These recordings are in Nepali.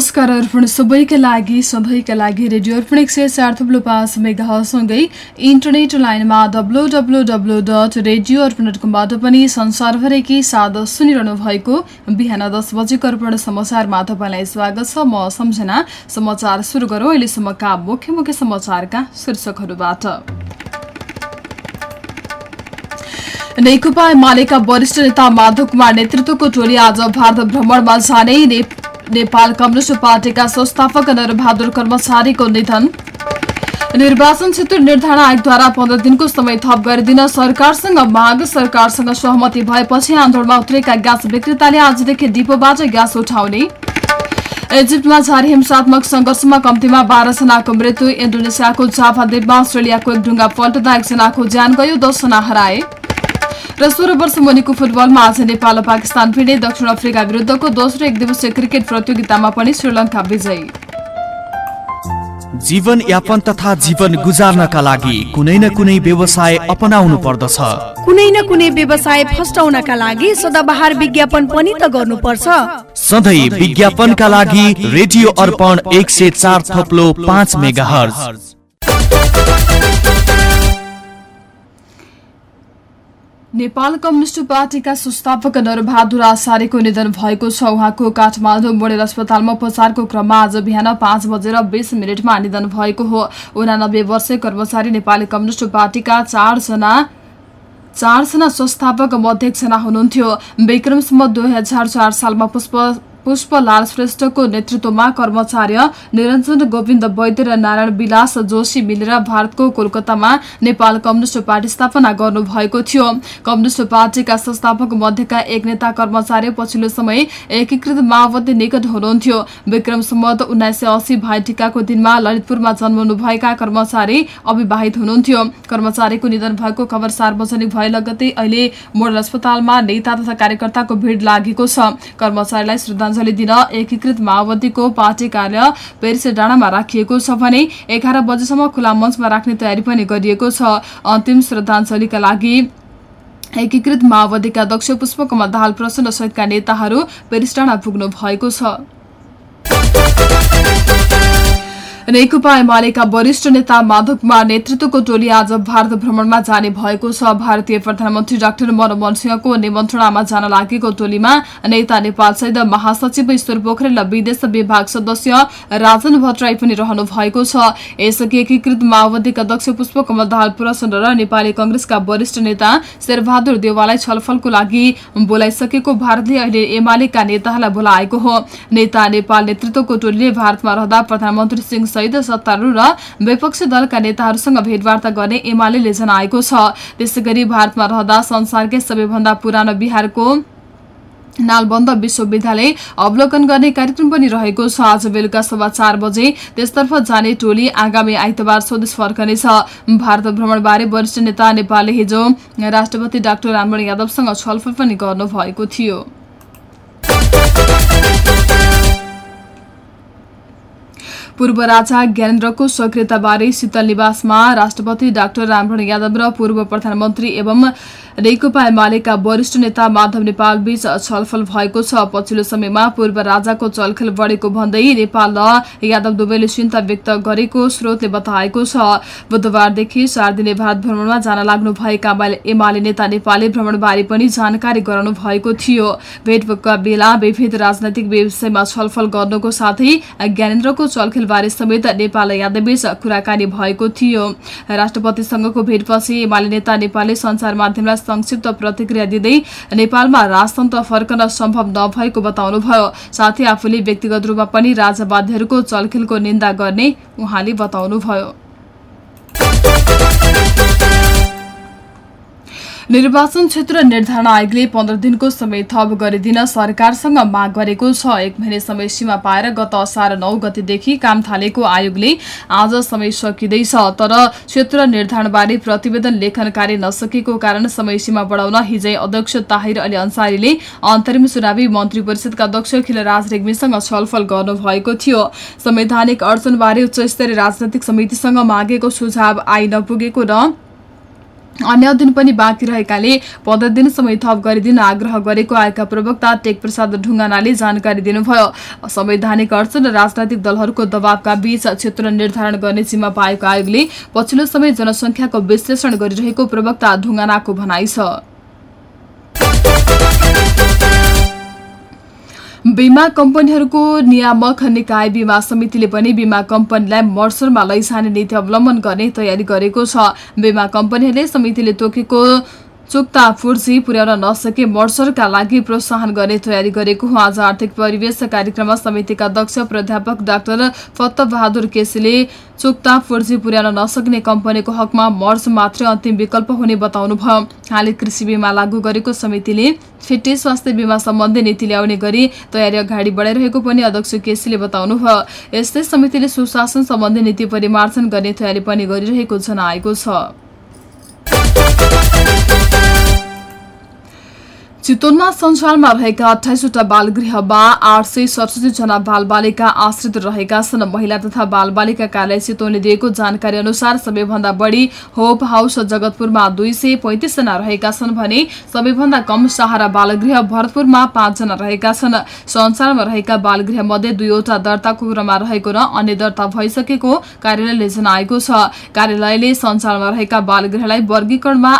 नमस्कार अर्पण सबैका लागि सधैँका लागि रेडियो अर्पण एक सय चार थुप्लो पाँच मेगासँगै इन्टरनेट लाइनमा W W W dot radio Arpan dot कमबाट पनि संसारभरिकै साथ सुनिरहनु भएको बिहान दस बजेको अर्पण समाचारमा तपाईँलाई स्वागत छ म सम्झना समाचार सुरु गरौँ अहिलेसम्मका मुख्य मुख्य समाचारका शीर्षकहरूबाट नेकपा एमालेका वरिष्ठ नेता माधव कुमार नेतृत्वको टोली आज भारत भ्रमणमा जाने नेपाल कम्युनिष्ट पार्टीका संस्थापक नरबहादुर कर्मचारीको निधन। निर्वाचन क्षेत्र निर्धारण आयोगद्वारा पन्ध्र दिनको समय थप गरिदिन सरकारसँग माग सरकारसँग सहमति भएपछि आन्दोलनमा उत्रेका ग्यास विक्रेताले आजदेखि डिपोबाट ग्यास उठाउने। इजिप्टमा जारी हिंसात्मक संघर्षमा कम्तीमा बाह्रजनाको मृत्यु इन्डोनेसियाको जाभा द्वीपमा अस्ट्रेलियाको एक ढुङ्गा पल्टदा एकजनाको ज्यान गयो दसजना हराए। र सोह्र वर्ष मुनिको फुटबलमा आज नेपाल र पाकिस्तान भिड्ने दक्षिण अफ्रिका विरुद्धको दोस्रो एक दिवसीय क्रिकेट प्रतियोगितामा पनि श्रीलङ्का विजयी जीवन यापन तथा जीवन गुजार्नका लागि कुनै न कुनै व्यवसाय अपनाउनु पर्दछ कुनै न कुनै व्यवसाय फस्टाउनका लागि सदाबहार विज्ञापन पनि त गर्नुपर्छ सधैँ विज्ञापनका लागि रेडियो अर्पण एक सय चार थप्लो पाँच मेगा नेपाल कम्युनिष्ट पार्टीका संस्थापक नरबहादुर आचार्यको निधन भएको छ। उहाँको काठमाडौँ मोडेल अस्पतालमा उपचारको क्रममा आज बिहान पाँच बजेर बीस मिनटमा निधन भएको हो। उनानब्बे वर्षीय कर्मचारी नेपाली कम्युनिष्ट पार्टीका चारजना चारजना संस्थापक मध्ये एकजना हुनुहुन्थ्यो। विक्रमसम्म दुई हजार चार सालमा पुष्प पुष्पलाल श्रेष्ठको नेतृत्वमा कर्मचार्य निरञ्जन गोविन्द वैद्य र नारायण विलास जोशी मिलेर भारतको कोलकातामा नेपाल कम्युनिष्ट पार्टी स्थापना गर्नुभएको थियो। कम्युनिष्ट पार्टीका संस्थापक मध्येका एक नेता कर्मचार्य पछिल्लो समय एकीकृत माओवादी निकट हुनुहुन्थ्यो। विक्रम सम्मत उन्नाइस सय अस्सी भाइटिकाको दिनमा ललितपुरमा जन्मनुभएका कर्मचारी अविवाहित हुनुहुन्थ्यो। कर्मचारीको निधन भएको खबर सार्वजनिक भए लगतै अहिले मोडल अस्पतालमा नेता तथा कार्यकर्ताको भिड लागेको छ। कर्मचारीलाई श्रद्धा श्रद्धाञ्जली दिन एकीकृत माओवादीको पार्टी कार्य पेरिस डाँडामा राखिएको छ भने एघार बजेसम्म खुला मञ्चमा राख्ने तयारी पनि गरिएको छ। अन्तिम श्रद्धाञ्जलीका लागि एकीकृत माओवादीका अध्यक्ष पुष्पकमल दाहाल प्रचण्ड सहितका नेताहरू पेरिस डाँडा पुग्नु भएको छ। नेकपा एमालेका वरिष्ठ नेता माधव कुमार नेतृत्वको टोली आज भारत भ्रमणमा जाने भएको छ। भारतीय प्रधानमन्त्री डाक्टर मनमोहन सिंहको निमन्त्रणामा जान लागेको टोलीमा नेता नेपाल सहित महासचिव ईश्वर पोखरेल र विदेश विभाग सदस्य राजन भट्टराई पनि रहनु भएको छ। यसअघि एकीकृत माओवादीका अध्यक्ष पुष्पकमल दाहाल प्रचण्ड र नेपाली कंग्रेसका वरिष्ठ नेता शेरबहादुर देवाललाई छलफलको लागि बोलाइसकेको भारतले अहिले एमालेका नेताहरूलाई बोलाएको हो। नेता नेपाल नेतृत्वको टोलीले भारतमा रहँदा प्रधानमन्त्री सिंह सहित सत्तारूढ़ र विपक्षी दलका नेताहरूसँग भेटवार्ता गर्ने एमाले जनाएको छ। त्यसै गरी भारतमा रहँदा संसारकै सबैभन्दा पुरानो बिहारको नालबन्द विश्वविद्यालय अवलोकन गर्ने कार्यक्रम पनि रहेको छ। आज बेलुका सभा चार बजे त्यसतर्फ जाने टोली आगामी आइतबार स्वदेश फर्कनेछ। भारत भ्रमणबारे वरिष्ठ नेता नेपालले हिजो राष्ट्रपति डाक्टर राममण यादवसँग छलफल पनि गर्नुभएको थियो। पूर्व राजा ज्ञानेन्द्रको सक्रियताबारे शीतल निवासमा राष्ट्रपति डाक्टर रामभरण यादव र पूर्व प्रधानमन्त्री एवं नेकपा एमालेका वरिष्ठ नेता माधव नेपाल बीच छलफल भएको छ। पछिल्लो समयमा पूर्व राजाको चलखेल बढेको भन्दै नेपाल यादव दुवैले चिन्ता व्यक्त गरेको स्रोतले बताएको छ। बुधबारदेखि चार दिने भारत भ्रमणमा जान लाग्नु भएका एमाले नेता नेपालले भ्रमणबारे पनि जानकारी गराउनु भएको थियो। भेटका बेला विविध राजनैतिक विषयमा छलफल गर्नुको साथै ज्ञानेन्द्रको चलखेलबारे समेत नेपाल यादवबीच कुराकानी भएको थियो। राष्ट्रपतिसँगको भेटपछि एमाले नेता नेपालले संचार माध्यमलाई संक्षिप्त प्रतिक्रिया दिँदै नेपालमा राजतन्त्र फर्कन सम्भव नभएको बताउनुभयो। साथै आफूले व्यक्तिगत रूपमा पनि राजावादीहरूको चलखेलको निन्दा गर्ने उहाँले बताउनुभयो। निर्वाचन क्षेत्र निर्धारण आयोगले पन्ध्र दिनको समय थप गरिदिन सरकारसँग माग गरेको छ। एक महिने समय सीमा पाएर गत असार नौ गतिदेखि काम थालेको आयोगले आज समय सकिँदैछ तर क्षेत्र निर्धारणबारे प्रतिवेदन लेखन कार्य नसकेको कारण समय सीमा बढाउन हिजै अध्यक्ष ताहिर अली अन्सारीले अन्तरिम चुनावी मन्त्री परिषदका अध्यक्ष खिलराज रेग्मीसँग छलफल गर्नुभएको थियो। संवैधानिक अडचनबारे उच्च स्तरीय राजनैतिक समितिसँग मागेको सुझाव आइ नपुगेको र अन्य दिन पनि बाँकी रहेकाले पन्ध्र दिनसम्म थप गरिदिन आग्रह गरेको आएका प्रवक्ता टेक प्रसाद ढुङ्गानाले जानकारी दिनुभयो। संवैधानिक अडचन र राजनैतिक दलहरूको दबावका बीच क्षेत्र निर्धारण गर्ने जिम्मा पाएको आयोगले पछिल्लो समय जनसङ्ख्याको विश्लेषण गरिरहेको प्रवक्ता ढुङ्गानाको भनाइ छ। बीमा कम्पनीहरूको नियामक निकाय बीमा समितिले पनि बीमा कम्पनीलाई मर्सरमा लैजाने नीति अवलम्बन गर्ने तयारी गरेको छ। बीमा कम्पनीहरूले समितिले तोकेको चुक्ता फुर्सी पुर्याउन नसके मर्सरका लागि प्रोत्साहन गर्ने तयारी गरेको हो। आज आर्थिक परिवेश कार्यक्रममा समितिका अध्यक्ष प्राध्यापक डाक्टर फत्त बहादुर केसीले चुक्ता फुर्सी पुर्याउन नसक्ने कम्पनीको हकमा मर्स मात्रै अन्तिम विकल्प हुने बताउनुभयो। हालै कृषि बीमा लागू गरेको समितिले फिटे स्वास्थ्य बीमा सम्बन्धी नीति ल्याउने गरी तयारी अगाडि बढाइरहेको पनि अध्यक्ष केसीले बताउनुभयो। यस्तै समितिले सुशासन सम्बन्धी नीति परिमार्जन गर्ने तयारी पनि गरिरहेको जनाएको छ। चितवनमा सञ्चालमा रहेका अठाइसवटा बालगृहमा आठ सय सडसठी जना बालबालिका आश्रित रहेका छन्। महिला तथा बालबालिका कार्यालय चितवनले दिएको जानकारी अनुसार सबैभन्दा बढी होप हाउस जगतपुरमा दुई सय पैंतिसजना रहेका छन् भने सबैभन्दा कम सहारा बालगृह भरतपुरमा पाँचजना रहेका छन्। सञ्चालमा रहेका बालगृह मध्ये दुईवटा दर्ताको क्रममा रहेको र अन्य दर्ता भइसकेको कार्यालयले जनाएको छ। कार्यालयले सञ्चालनमा रहेका बालगृहलाई वर्गीकरणमा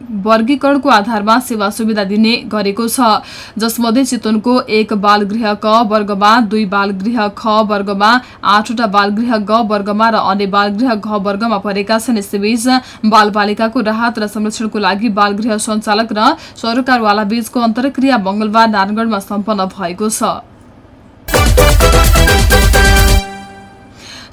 वर्गीकरणको आधारमा सेवा सुविधा दिने गरेको छ। जसमध्ये चितवनको एक बालगृह क वर्गमा दुई बालगृह ख वर्गमा आठवटा बालगृह ग वर्गमा र अन्य बालगृह घ वर्गमा परेका छन्। यसैबीच बालबालिकाको राहत र संरक्षणको लागि बालगृह सञ्चालक र सरकारवाला बीचको अन्तर्क्रिया मंगलबार नारायणगढ़मा सम्पन्न भएको छ।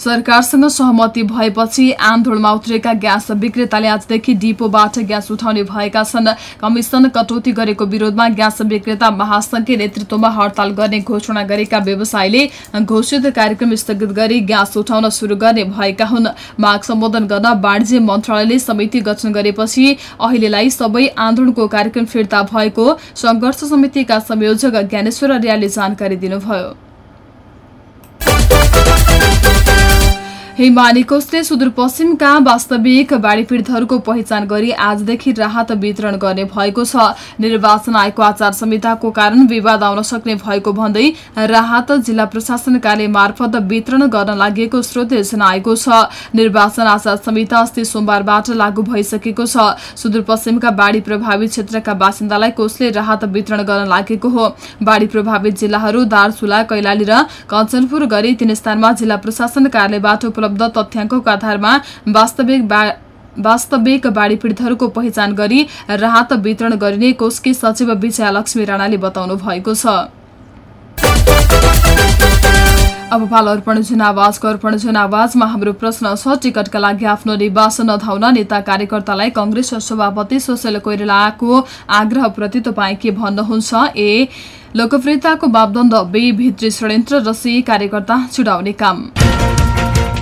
सरकारसँग सहमति भएपछि आन्दोलनमा उत्रेका ग्यास विक्रेताले आजदेखि डिपोबाट ग्यास उठाउने भएका छन्। कमिसन कटौती गरेको विरोधमा ग्यास विक्रेता महासंघको नेतृत्वमा हड़ताल गर्ने घोषणा गरेका व्यवसायीले घोषित कार्यक्रम स्थगित गरी ग्यास उठाउन शुरू गर्ने भएका हुन्। माग सम्बोधन गर्न वाणिज्य मन्त्रालयले समिति गठन गरेपछि अहिलेलाई सबै आन्दोलनको कार्यक्रम फिर्ता भएको संघर्ष समितिका संयोजक ज्ञानेश्वर अर्यालले जानकारी दिनुभयो। हिमाली कोषले सुदूरपश्चिमका वास्तविक बाढी पीड़ितहरूको पहिचान गरी आजदेखि राहत वितरण गर्ने भएको छ। निर्वाचन आयोगको आचार संहिताको कारण विवाद आउन सक्ने भएको भन्दै राहत जिल्ला प्रशासन कार्य मार्फत वितरण गर्न लागि स्रोतले जनाएको छ। निर्वाचन आचार संहिता अस्ति सोमबारबाट लागू भइसकेको छ। सुदूरपश्चिमका बाढ़ी प्रभावित क्षेत्रका बासिन्दालाई कोषले राहत वितरण गर्न लागेको हो। बाढ़ी प्रभावित जिल्लाहरू दार्चुला कैलाली र कञ्चनपुर गरी तीन स्थानमा जिल्ला प्रशासन कार्यालयबाट उपलब्ध तथ्याङ्कको आधारमा वास्तविक वास्तविक बाढ़ी पीड़ितहरूको पहिचान गरी राहत वितरण गरिने कोषकी सचिव विजया लक्ष्मी राणाले बताउनु भएको छ। अब पाल अर्पण जनावाजको अर्पण जनावाजमा हाम्रो प्रश्न छ टिकटका लागि आफ्नो निवास नधाउन नेता कार्यकर्तालाई कंग्रेस सभापति सुशील कोइरालाको आग्रहप्रति तपाईँ के भन्नुहुन्छ? ए लोकप्रियताको मापदण्ड बे भित्री षड्यन्त्र र सी कार्यकर्ता छुडाउने काम।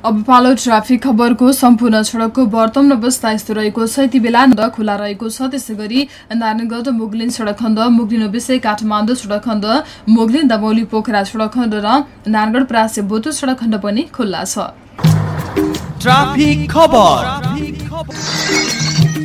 अब पालो ट्राफिक खबरको सम्पूर्ण सड़कको वर्तमान अवस्था यस्तो रहेको छ। यति बेला खुला रहेको छ। त्यसै गरी नारायणगढ मुगलिन सड़क खण्ड मुगलिन विषय काठमाडौँ सड़क खण्ड मुगलिन दमौली पोखरा सड़क खण्ड र नारायणगढ प्रासे बोटो सड़क खण्ड पनि खुल्ला छ।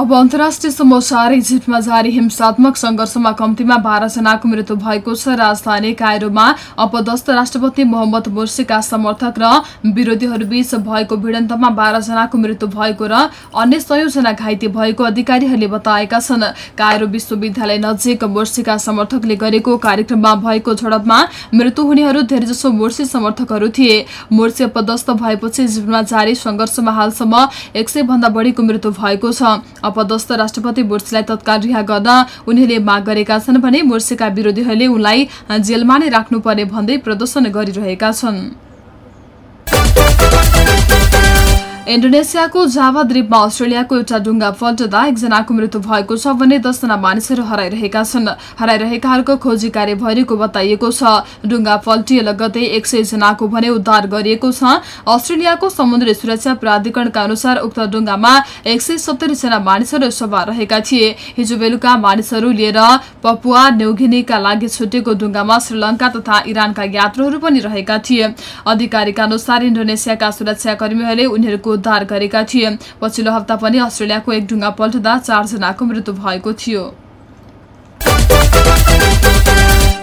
अब अन्तर्राष्ट्रिय समाचार इजिप्टमा जारी हिंसात्मक संघर्षमा कम्तीमा बाह्रजनाको मृत्यु भएको छ। राजधानी कायरोमा अपदस्थ राष्ट्रपति मोहम्मद मुर्सीका समर्थक र विरोधीहरूबीच भएको भिडन्तमा बाह्रजनाको मृत्यु भएको र अन्य सयौंजना घाइते भएको अधिकारीहरूले बताएका छन्। कायरो विश्वविद्यालय नजिक मुर्सीका समर्थकले गरेको कार्यक्रममा भएको झडपमा मृत्यु हुनेहरू धेरैजसो मुर्सी समर्थकहरू थिए। मुर्सी अपदस्थ भएपछि इजिप्टमा जारी संघर्षमा हालसम्म एक सय भन्दा बढीको मृत्यु भएको छ। अपदस्थ राष्ट्रपति मुर्सीलाई तत्काल रिहा गर्न उनीहरूले माग गरेका छन् भने मुर्सीका विरोधीहरूले उनलाई जेलमा नै राख्नुपर्ने भन्दै प्रदर्शन गरिरहेका छन्। इन्डोनेसियाको जावा द्वीपमा अस्ट्रेलियाको एउटा डुङ्गा पल्टदा एकजनाको मृत्यु भएको छ भने दसजना मानिसहरू हराइरहेका छन्। हराइरहेकाहरूको खोजी कार्य भइरहेको बताइएको छ। डुङ्गा पल्टिए लगतै एक सय जनाको भने उद्धार गरिएको छ। अस्ट्रेलियाको समुद्री सुरक्षा प्राधिकरणका अनुसार उक्त डुङ्गामा एक सय सत्तरी जना मानिसहरू सवार रहेका थिए। हिजो बेलुका मानिसहरू लिएर पपुवा न्युगिनीका लागि छुटेको डुङ्गामा श्रीलंका तथा इरानका यात्रुहरू पनि रहेका थिए। अधिकारीका अनुसार इन्डोनेसियाका सुरक्षाकर्मीहरूले उनीहरूको उद्धार गरेका थिए। पछिल्लो हप्ता पनि अस्ट्रेलियाको एक ढुङ्गा पल्टदा चारजनाको मृत्यु भएको थियो।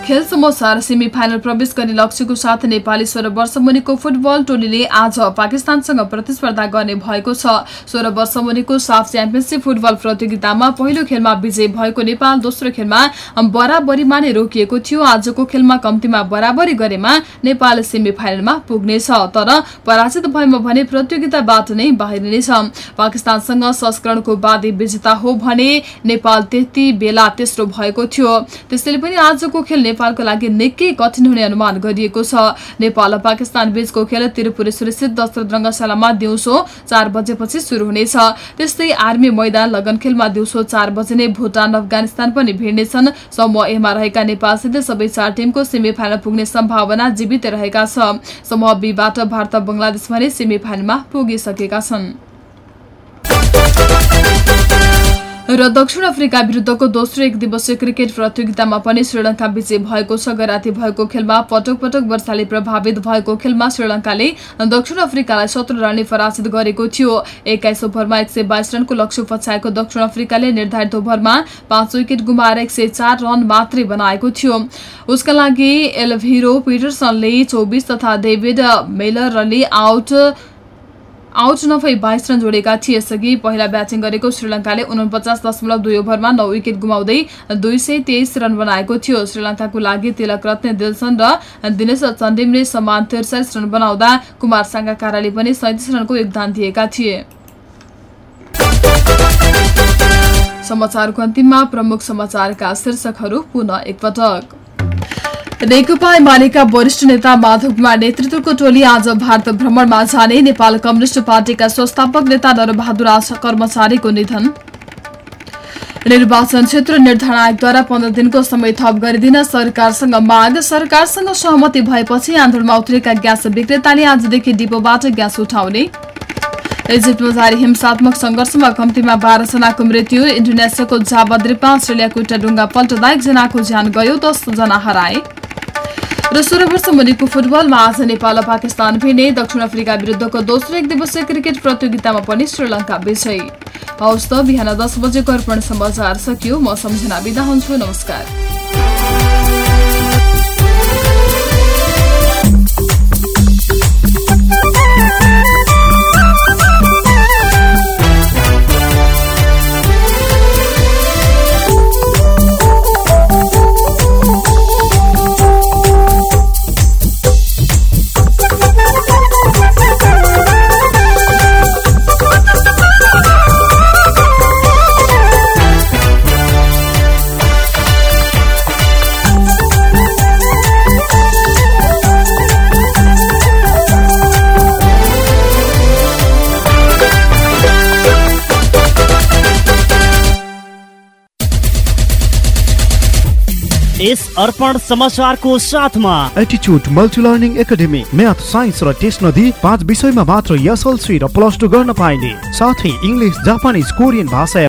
खेल समाचार सेमी फाइनल प्रवेश गर्ने लक्ष्यको साथ नेपाली सोह्र वर्ष मुनिको फुटबल टोलीले आज पाकिस्तानसँग प्रतिस्पर्धा गर्ने भएको छ। सोह्र वर्ष मुनिको साफ च्याम्पियनसिप फुटबल प्रतियोगितामा पहिलो खेलमा विजय भएको नेपाल दोस्रो खेलमा बराबरीमा नै रोकिएको थियो। आजको खेलमा कम्तीमा बराबरी गरेमा नेपाल सेमी फाइनलमा पुग्नेछ तर पराजित भएमा भने प्रतियोगिताबाट नै बाहिरिनेछ पाकिस्तानसँग संस्करणको वादी विजेता हो भने नेपाल त्यति बेला तेस्रो भएको थियो। त्यसैले पनि आजको खेल नेपालको लागि निकै कठिन हुने अनुमान गरिएको छ। नेपाल र पाकिस्तान बीचको खेल त्रिपुरेश्वरी स्थित दशरथ रंगशालामा दिउँसो चार बजेपछि शुरू हुनेछ। त्यस्तै आर्मी मैदान लगन खेलमा दिउँसो चार बजे नै भुटान अफगानिस्तान पनि भिड्नेछन्। समूह एमा रहेका नेपालसित सबै चार टिमको सेमी फाइनल पुग्ने सम्भावना जीवित रहेका छ। समूह बीबाट भारत बंगलादेश भने सेमी फाइनलमा पुगिसकेका छन्। र दक्षिण अफ्रिका विरुद्धको दोस्रो एक दिवसीय क्रिकेट प्रतियोगितामा पनि श्रीलंका विजय भएको छ गराती भएको खेलमा पटक पटक वर्षाले प्रभावित भएको खेलमा श्रीलंकाले दक्षिण अफ्रिकालाई सत्र रनले पराजित गरेको थियो। एक्काइस ओभरमा एक रनको लक्ष्य पछ्याएको दक्षिण अफ्रिकाले निर्धारित ओभरमा पाँच विकेट गुमाएर एक रन मात्रै बनाएको थियो। उसका लागि एलभिरो पिटरसनले चौबिस तथा डेभिड मेलरले आउट आउट नभई बाइस रन जोडेका थिए यसअघि पहिला ब्याटिङ गरेको श्रीलङ्काले उनपचास दशमलव दुई ओभरमा नौ विकेट गुमाउँदै दुई सय तेइस रन बनाएको थियो। श्रीलङ्काको लागि तिलक रत्न दिलसन र दिनेश चण्डिमले समान त्रिचालिस रन बनाउँदा कुमार साङ्गाकाराले पनि सैतिस रनको योगदान दिएका थिए। समाचारको अन्तिममा प्रमुख समाचारका शीर्षकहरू पुनः एकपटक। नेकपा एमालेका वरिष्ठ नेता माधव कुमार नेतृत्वको टोली आज भारत भ्रमणमा जाने नेपाल कम्युनिष्ट पार्टीका संस्थापक नेता नरबहादुर कर्मचारीको निधन। निर्वाचन क्षेत्र निर्धारण आयोगद्वारा पन्ध्र दिनको समय थप गरिदिन सरकारसँग माग। सरकारसँग सहमति भएपछि आन्दोलनमा उत्रेका ग्यास विक्रेताले आजदेखि डिपोबाट ग्यास उठाउने। इजिप्टमा जारी हिंसात्मक संघर्षमा कम्तीमा बाह्रजनाको मृत्यु। इन्डोनेसियाको जाबद्रिपमा अस्ट्रेलियाको एउटा डुङ्गा पल्टदा एकजनाको ज्यान गयो दसजना हराए। र सोह्र वर्ष मुनिको फुटबलमा आज नेपाल र पाकिस्तान भिड्ने दक्षिण अफ्रिका विरुद्धको दोस्रो एक दिवसीय क्रिकेट प्रतियोगितामा पनि श्रीलङ्का विजयी। हवस् त बिहान दस बजेको अर्पण समाचार सकियो। म सम्झना बिदा हुन्छु। नमस्कार। अर्पण समाचारको साथमा। एटिच्युड multi learning academy math science र टेस्ट नदी पाँच विषयमा मात्र एसएलसी र प्लस टू गर्न पाइने। साथै इङ्ग्लिस जापानिज कोरियन भाषा